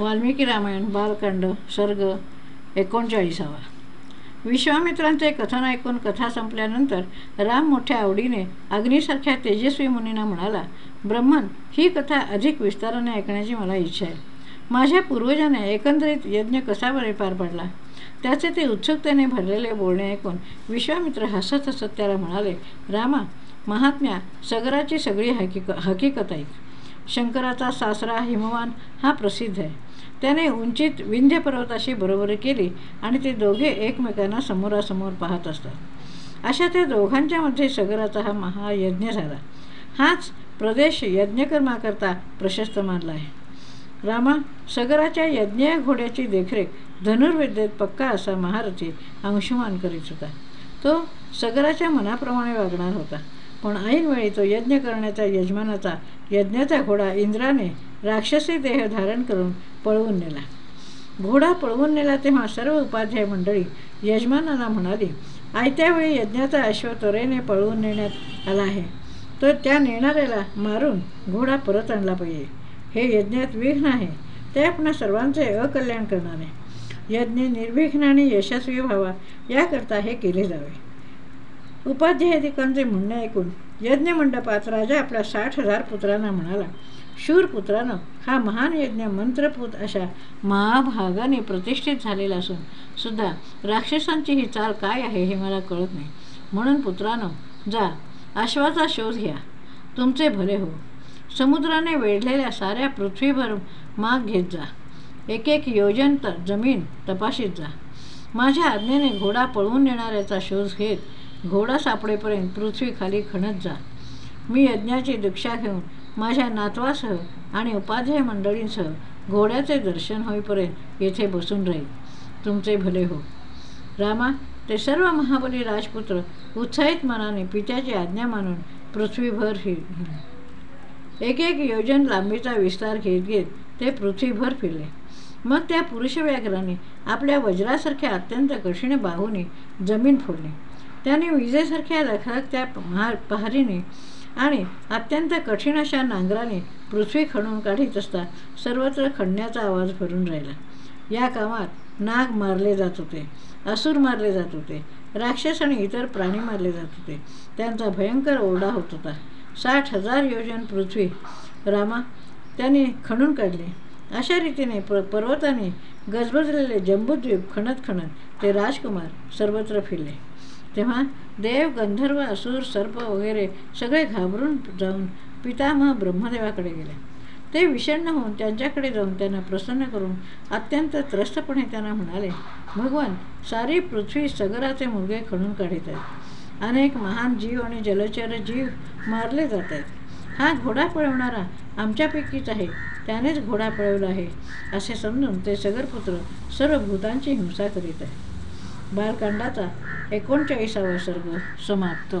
वाल्मिकी रामायण बालकांड सर्ग एकोणचाळीसावा. विश्वामित्रांचे कथन ऐकून कथा संपल्यानंतर राम मोठ्या आवडीने अग्नीसारख्या तेजस्वी मुनींना म्हणाला ब्रह्मन ही कथा अधिक विस्ताराने ऐकण्याची मला इच्छा आहे. माझ्या पूर्वजाने एकंदरीत यज्ञ कसा बरे पार पडला त्याचे ते उत्सुकतेने भरलेले बोलणे ऐकून विश्वामित्र हसत हसत त्याला म्हणाले रामा महात्म्या सगराची सगळी हकीक हकीकत ऐक. शंकराचा सासरा हिमवान हा प्रसिद्ध आहे. त्याने उंचीत विंध्य पर्वताशी बरोबरी केली आणि ते दोघे एकमेकांना समोरासमोर पाहत असतात. अशा त्या दोघांच्या मध्ये सगराचा हा महायज्ञ झाला. हाच प्रदेश यज्ञकर्माकरता प्रशस्त मानला आहे. रामा सगराच्या यज्ञ घोड्याची देखरेख धनुर्विद्येत पक्का असा महारथी अंशुमान करीत होता. तो सगराच्या मनाप्रमाणे वागणार होता. पण ऐनवेळी तो यज्ञ करण्याच्या यजमानाचा यज्ञाचा घोडा इंद्राने राक्षसी देह धारण करून पळवून नेला. घोडा पळवून नेला तेव्हा सर्व उपाध्याय मंडळी यजमानांना म्हणाली आयत्यावेळी यज्ञाचा अश्व त्वरेने पळवून नेण्यात आला आहे तर त्या नेणाऱ्याला मारून घोडा परत आणला पाहिजे. हे यज्ञात विघ्न आहे. ते आपणा सर्वांचे अकल्याण करणारे. यज्ञ निर्विघ्न आणि यशस्वी व्हावा याकरता हे केले जावे. उपाध्यायिकांचे म्हणणे ऐकून यज्ञमंडपात राजा आपल्या साठ हजार पुत्रांना म्हणाला शूरपुत्रानं हा महान यज्ञ मंत्रपूत अशा महाभागाने प्रतिष्ठित झालेला असून सुद्धा राक्षसांची ही चाल काय आहे हे मला कळत नाही. म्हणून पुत्रानं जा अश्वाचा शोध घ्या. तुमचे भले हो. समुद्राने वेढलेल्या साऱ्या पृथ्वीभर माग घेत जा. एक एक योजन जमीन तपाशीत जा. माझ्या आज्ञेने घोडा पळवून नेणाऱ्याचा शोध घेत घोडा सापडेपर्यंत पृथ्वीखाली खणत जा. मी यज्ञाची दीक्षा घेऊन माझ्या नातवासह आणि उपाध्याय मंडळींसह घोड्याचे दर्शन होईपर्यंत येथे बसून राहील. तुमचे भले हो. रामा ते सर्व महाबली राजपुत्र उत्साहित मनाने पित्याची आज्ञा मानून पृथ्वीभर हि एक एक योजन लांबीचा विस्तार घेत घेत ते पृथ्वीभर फिरले. मग त्या पुरुष व्याघ्राने आपल्या वज्रासारख्या अत्यंत कठीण बाहूने जमीन फोडली. त्याने विजेसारख्या रखरखत्या महा पहारीने आणि अत्यंत कठीण अशा नांगराने पृथ्वी खणून काढीत असता सर्वत्र खणण्याचा आवाज भरून राहिला. या कामात नाग मारले जात होते असुर मारले जात होते राक्षस आणि इतर प्राणी मारले जात होते. त्यांचा भयंकर ओरडा होत होता. साठ हजार योजन पृथ्वी रामा त्याने खणून काढले. अशा रीतीने प पर्वताने गजबजलेले जंबूद्वीप खणत खणत ते राजकुमार सर्वत्र फिरले. तेव्हा देव गंधर्व असूर सर्प वगैरे सगळे घाबरून जाऊन पितामह ब्रह्मदेवाकडे गेले. ते विषण्ण होऊन त्यांच्याकडे जाऊन त्यांना प्रसन्न करून अत्यंत त्रस्तपणे त्यांना म्हणाले भगवान सारी पृथ्वी सगराचे मुलगे खणून काढत आहेत. अनेक महान जीव आणि जलचर जीव मारले जात आहेत. हा घोडा पळवणारा आमच्यापैकीच आहे. त्यानेच घोडा पळवला आहे. असे समजून ते सगरपुत्र सर्व भूतांची हिंसा करीत आहे बालकांडाचा एकोणचाळीसावा सर्ग समाप्त.